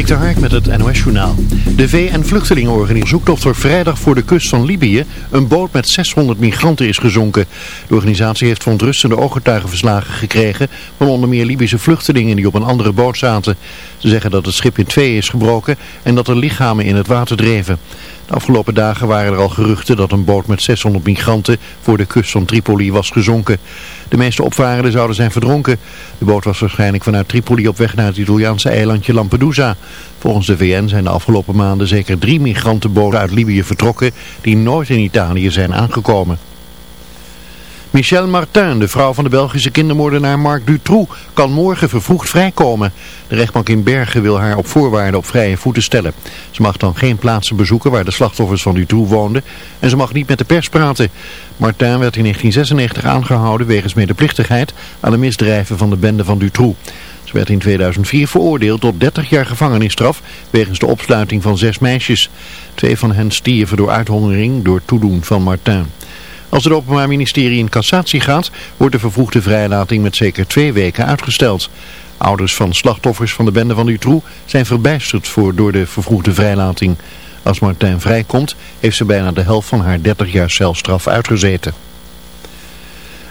Dik de Hark met het NOS-journaal. De VN-vluchtelingenorganisatie zoekt of er vrijdag voor de kust van Libië een boot met 600 migranten is gezonken. De organisatie heeft verontrustende ooggetuigenverslagen gekregen van onder meer Libische vluchtelingen die op een andere boot zaten. Ze zeggen dat het schip in twee is gebroken en dat er lichamen in het water dreven. Afgelopen dagen waren er al geruchten dat een boot met 600 migranten voor de kust van Tripoli was gezonken. De meeste opvarenden zouden zijn verdronken. De boot was waarschijnlijk vanuit Tripoli op weg naar het Italiaanse eilandje Lampedusa. Volgens de VN zijn de afgelopen maanden zeker drie migrantenboten uit Libië vertrokken die nooit in Italië zijn aangekomen. Michel Martin, de vrouw van de Belgische kindermoordenaar Marc Dutroux, kan morgen vervroegd vrijkomen. De rechtbank in Bergen wil haar op voorwaarden op vrije voeten stellen. Ze mag dan geen plaatsen bezoeken waar de slachtoffers van Dutroux woonden en ze mag niet met de pers praten. Martin werd in 1996 aangehouden wegens medeplichtigheid aan de misdrijven van de bende van Dutroux. Ze werd in 2004 veroordeeld tot 30 jaar gevangenisstraf wegens de opsluiting van zes meisjes. Twee van hen stierven door uithongering door toedoen van Martin. Als het Openbaar Ministerie in cassatie gaat, wordt de vervroegde vrijlating met zeker twee weken uitgesteld. Ouders van slachtoffers van de bende van Dutroux zijn verbijsterd voor door de vervroegde vrijlating. Als Martijn vrijkomt, heeft ze bijna de helft van haar 30 jaar celstraf uitgezeten.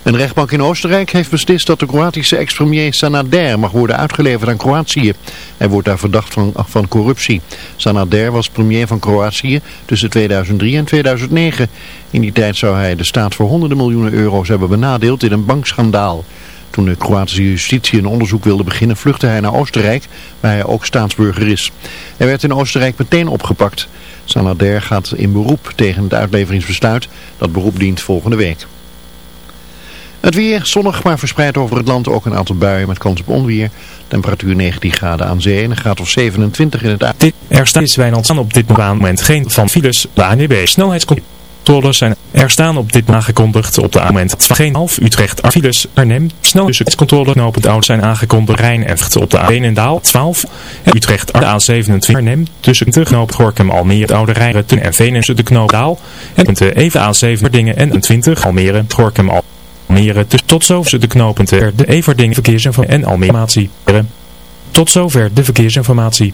Een rechtbank in Oostenrijk heeft beslist dat de Kroatische ex-premier Sanader mag worden uitgeleverd aan Kroatië. Hij wordt daar verdacht van, van corruptie. Sanader was premier van Kroatië tussen 2003 en 2009. In die tijd zou hij de staat voor honderden miljoenen euro's hebben benadeeld in een bankschandaal. Toen de Kroatische justitie een onderzoek wilde beginnen vluchtte hij naar Oostenrijk, waar hij ook staatsburger is. Hij werd in Oostenrijk meteen opgepakt. Sanader gaat in beroep tegen het uitleveringsbesluit. Dat beroep dient volgende week. Het weer zonnig, maar verspreid over het land ook een aantal buien met kans op onweer. Temperatuur 19 graden aan zee en een graad of 27 in het uit. Er staat Wijnand op dit moment geen van files. De ANWB snelheidscontroles zijn er staan op dit aangekondigd op de moment geen half Utrecht Arfiles Arnhem snelheidscontrole knopend oud zijn aangekondigd Rijn en op de A1 en Daal 12 en Utrecht de A27 Arnhem tussen de knoop Gorkum Almere het Oude Rijn en Venen de knoop Daal en even A7 Dingen en 20 Almere Gorkum Almere Almere tot zover de knooppunten de Everding verkeersinformatie en Almere Tot zover de verkeersinformatie.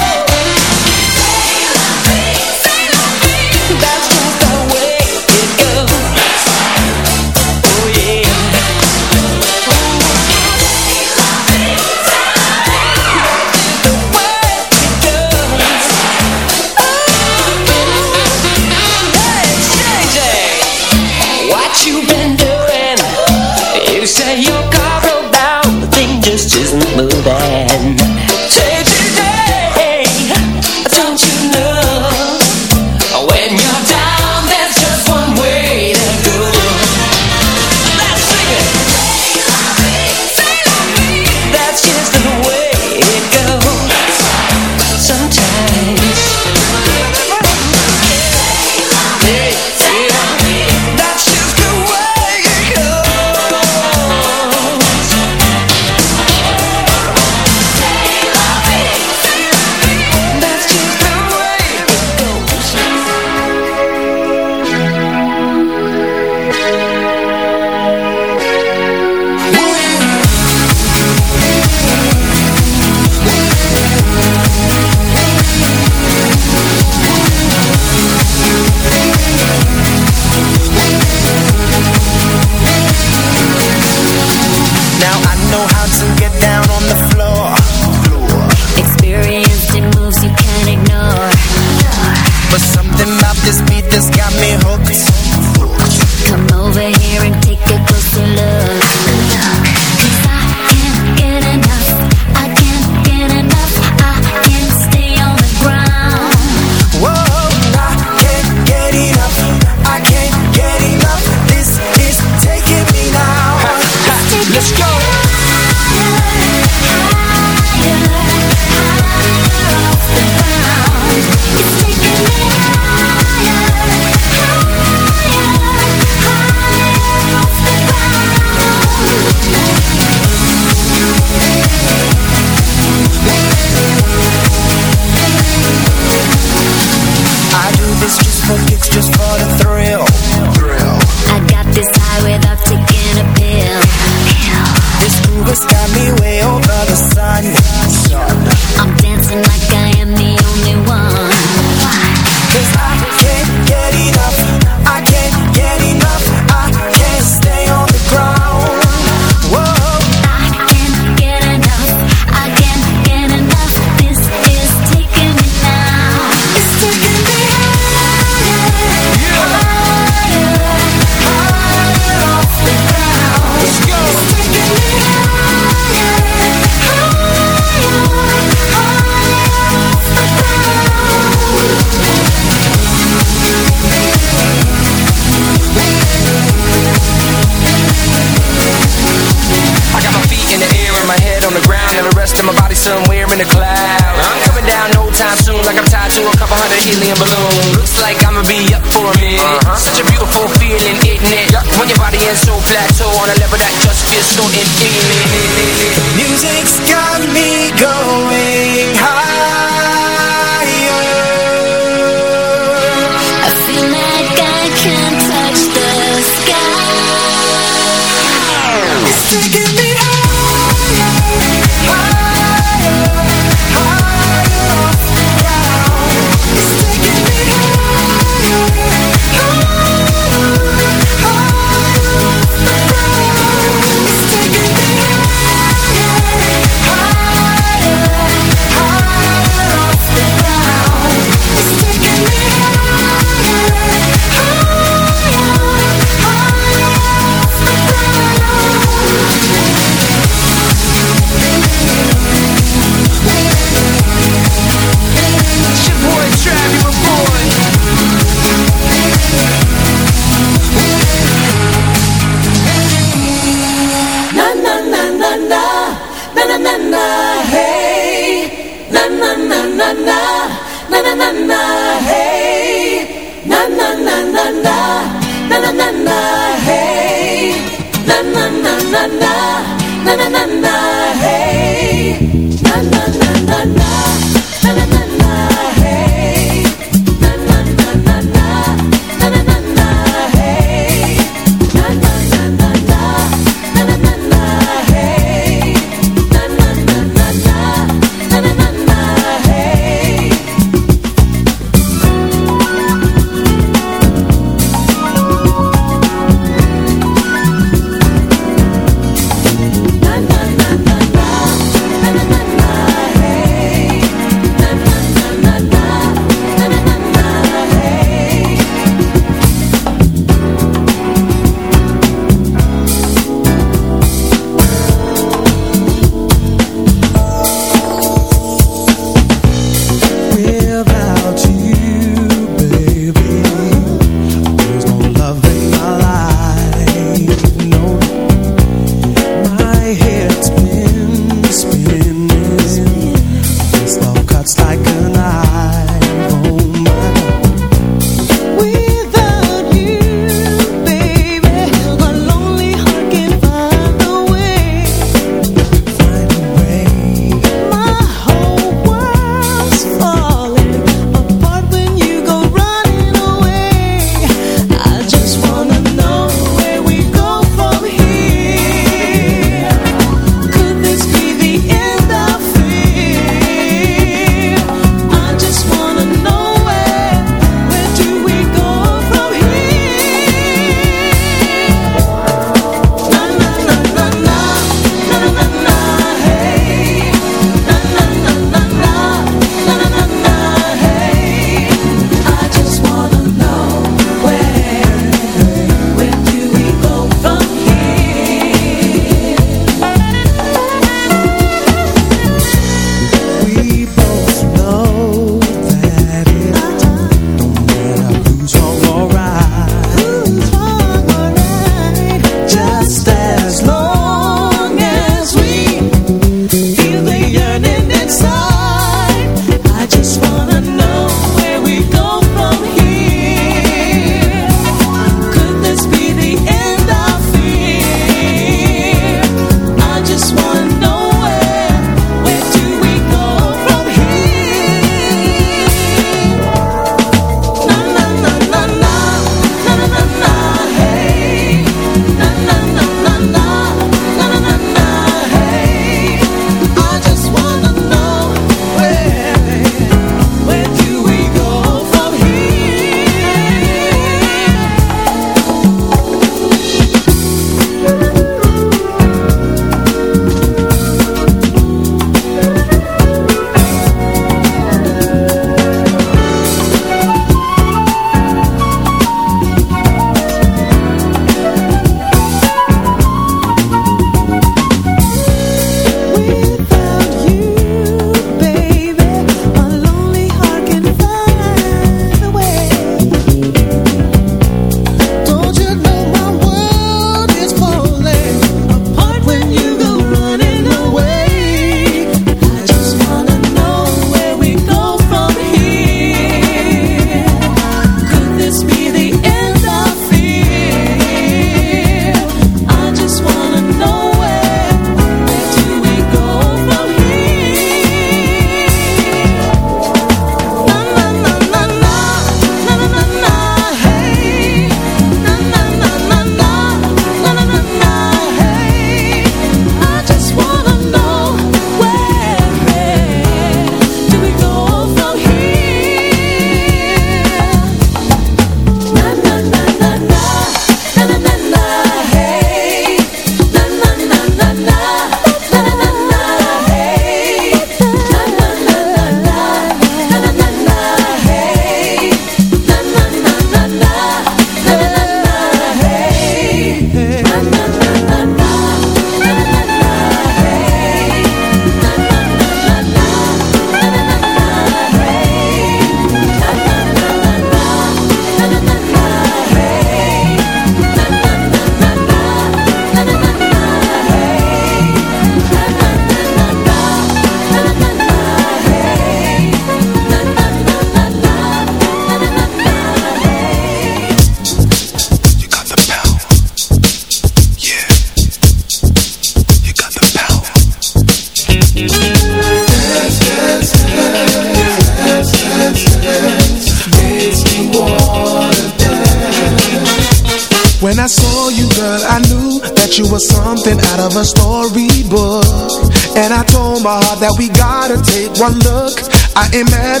I ain't mad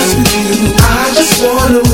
you. I just wanna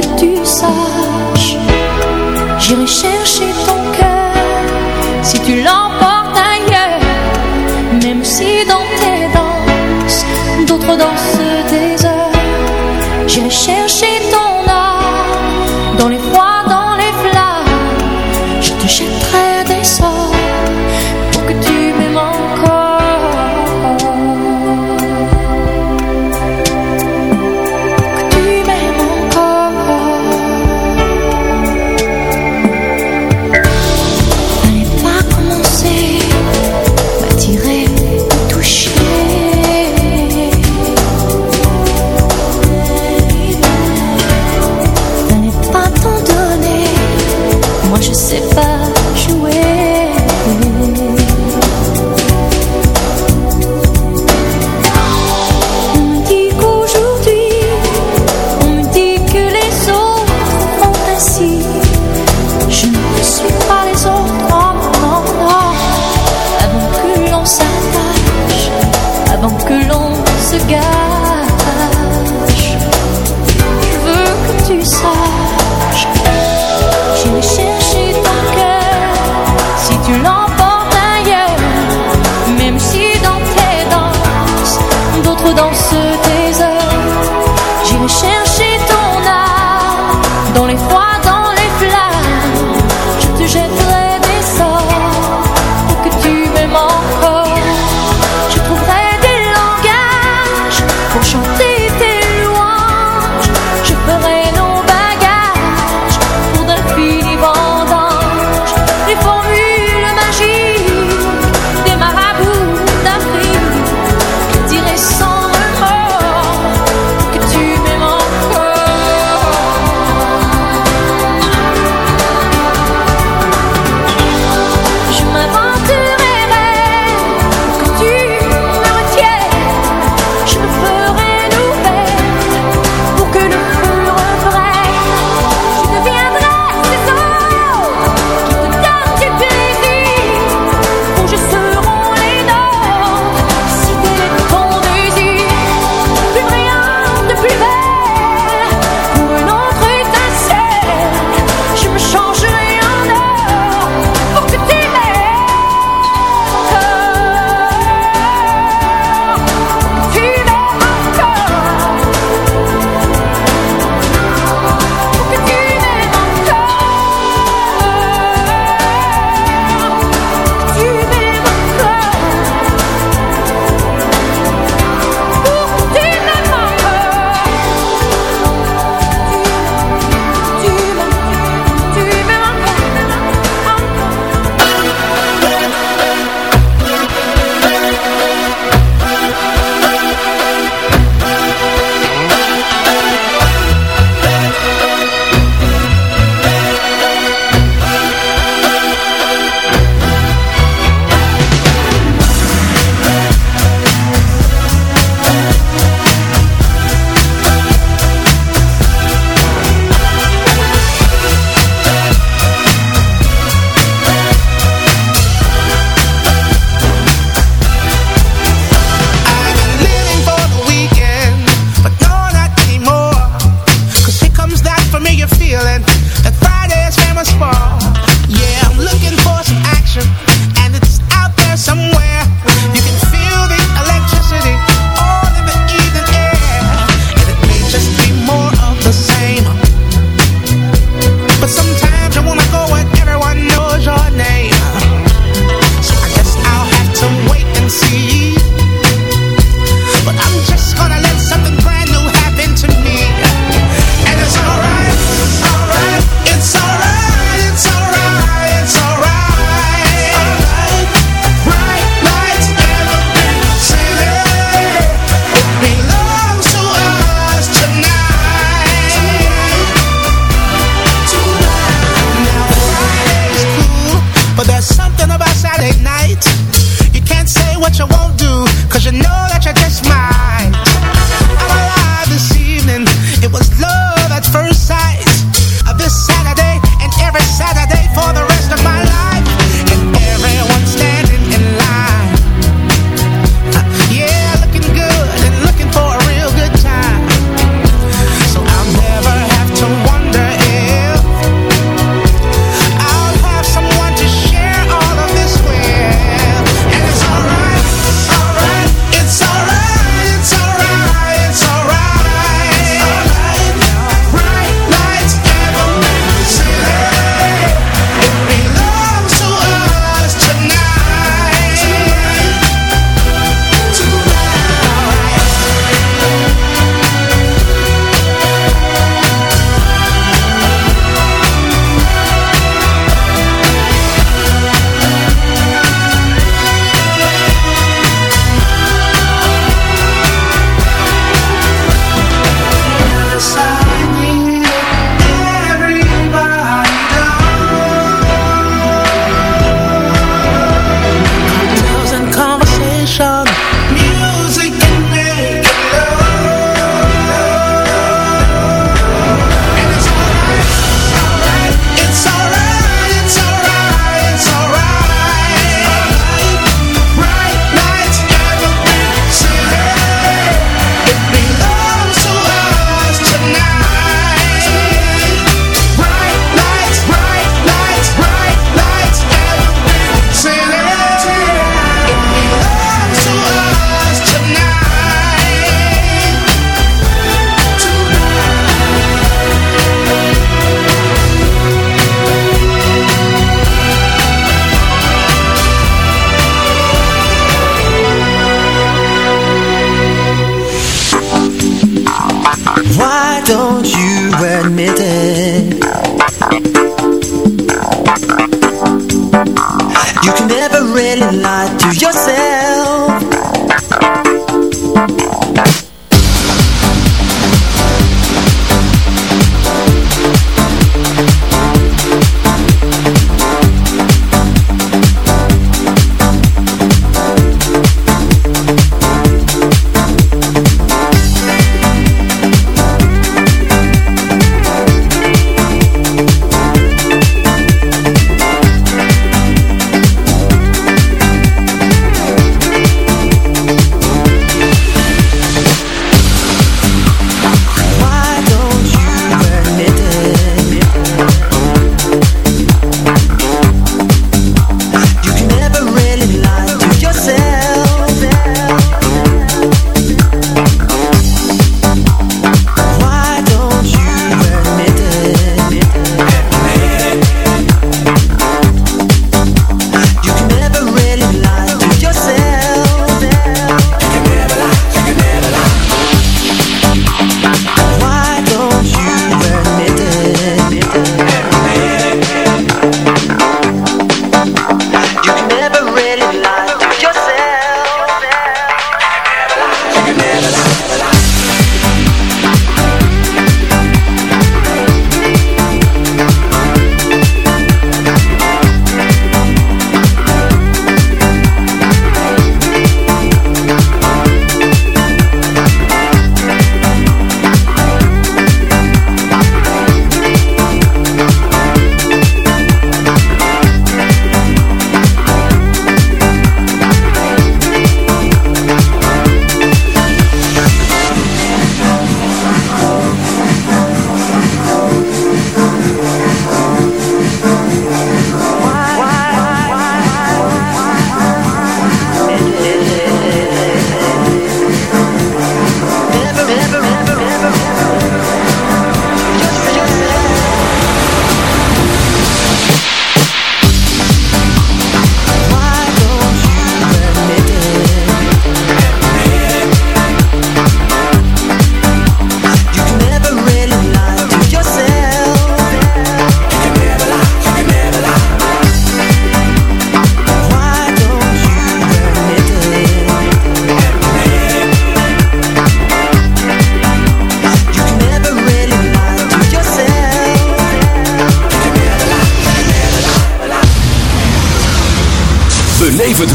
que tu saches, j'irai chercher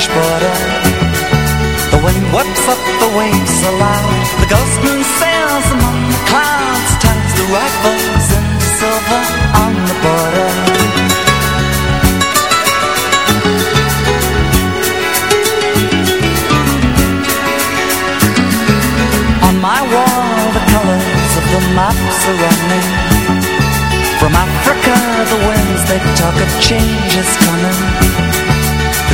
Spanish border. The wind whips up the waves aloud. The ghost moon sails among the clouds Turns the rifles into silver on the border. On my wall the colors of the maps are running. From Africa the winds they talk of change is coming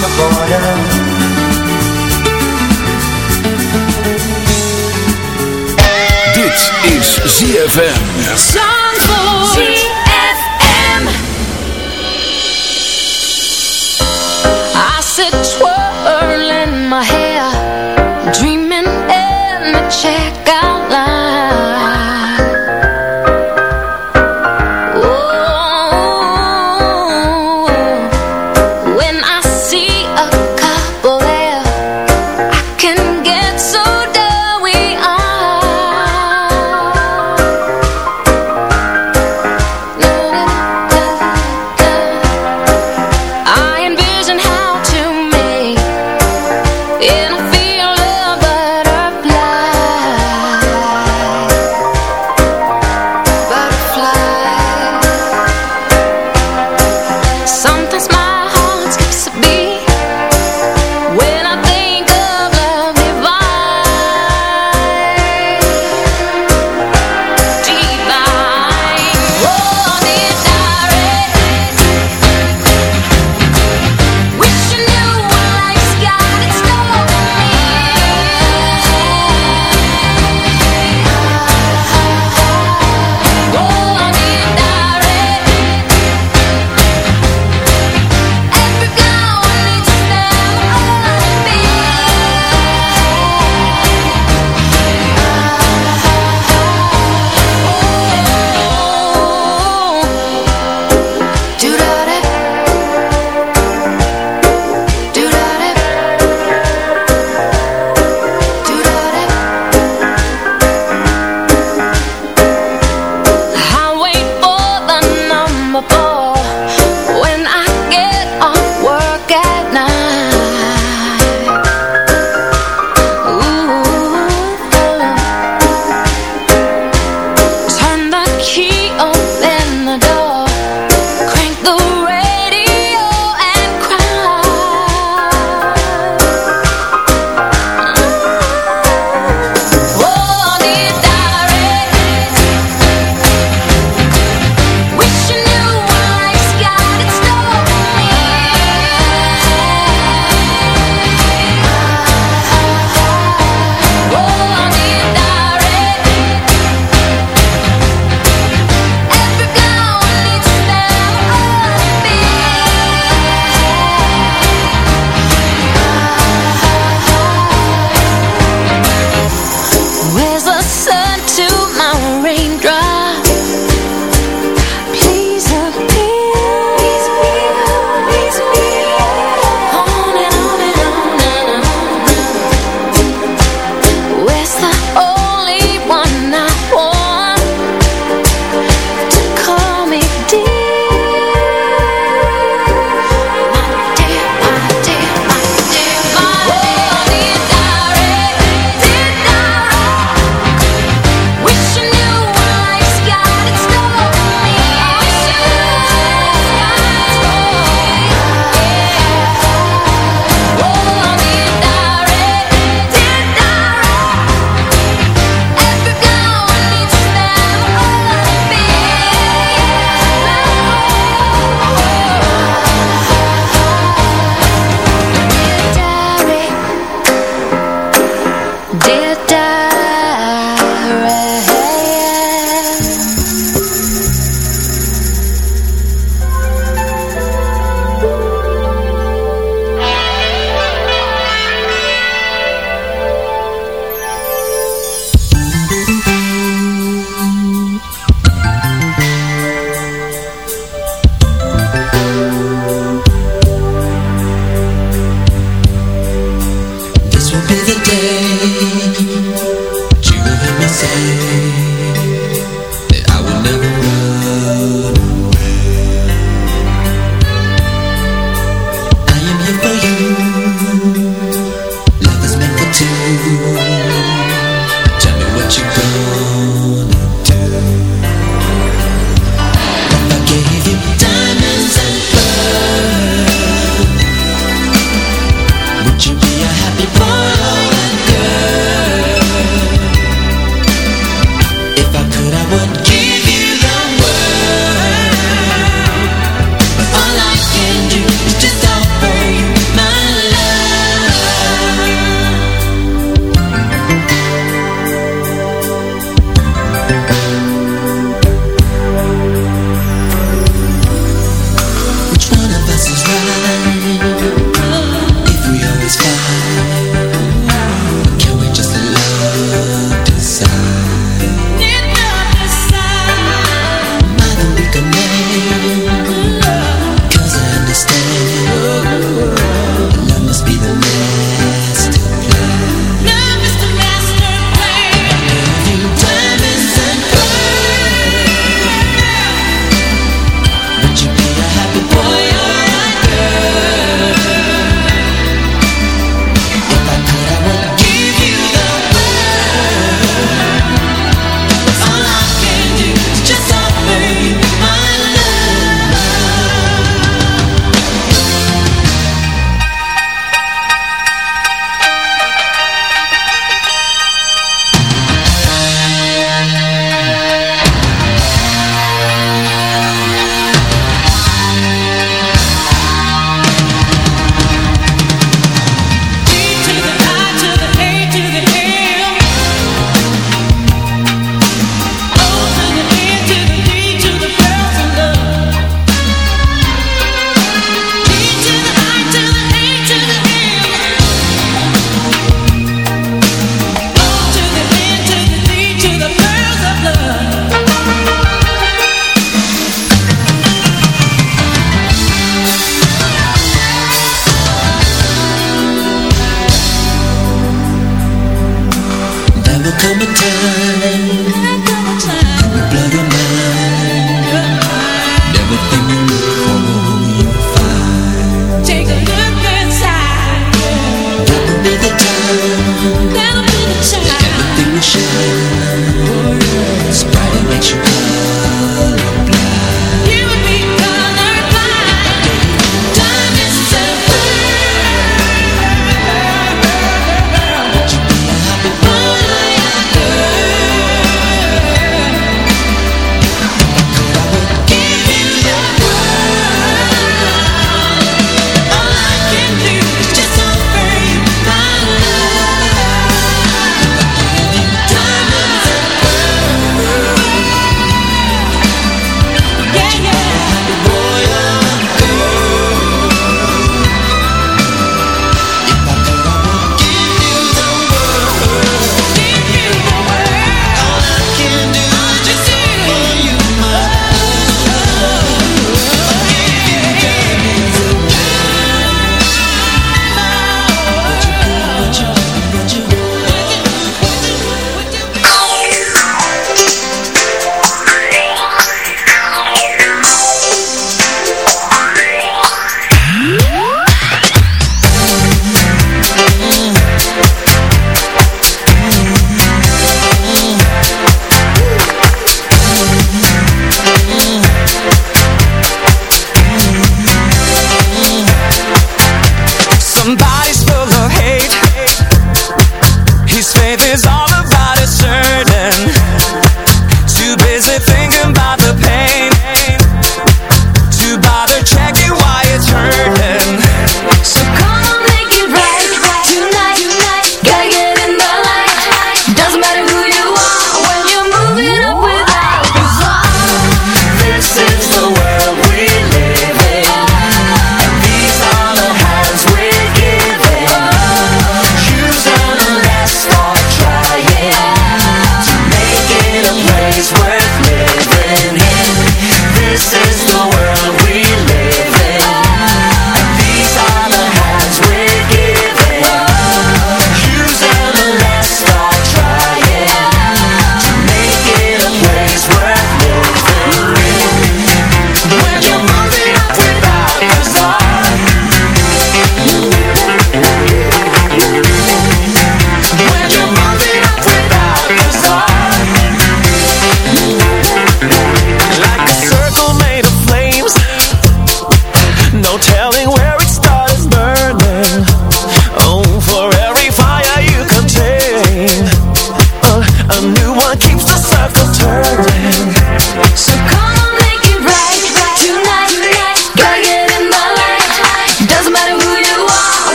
the border. Dit is ZFM. Zandvoort. ZFM. I sit twirling my hair, dreaming in the checkout line.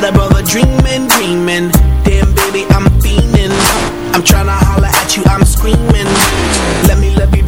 got a brother dreaming, dreaming. Damn, baby, I'm fiending. I'm tryna holler at you, I'm screaming. Let me love you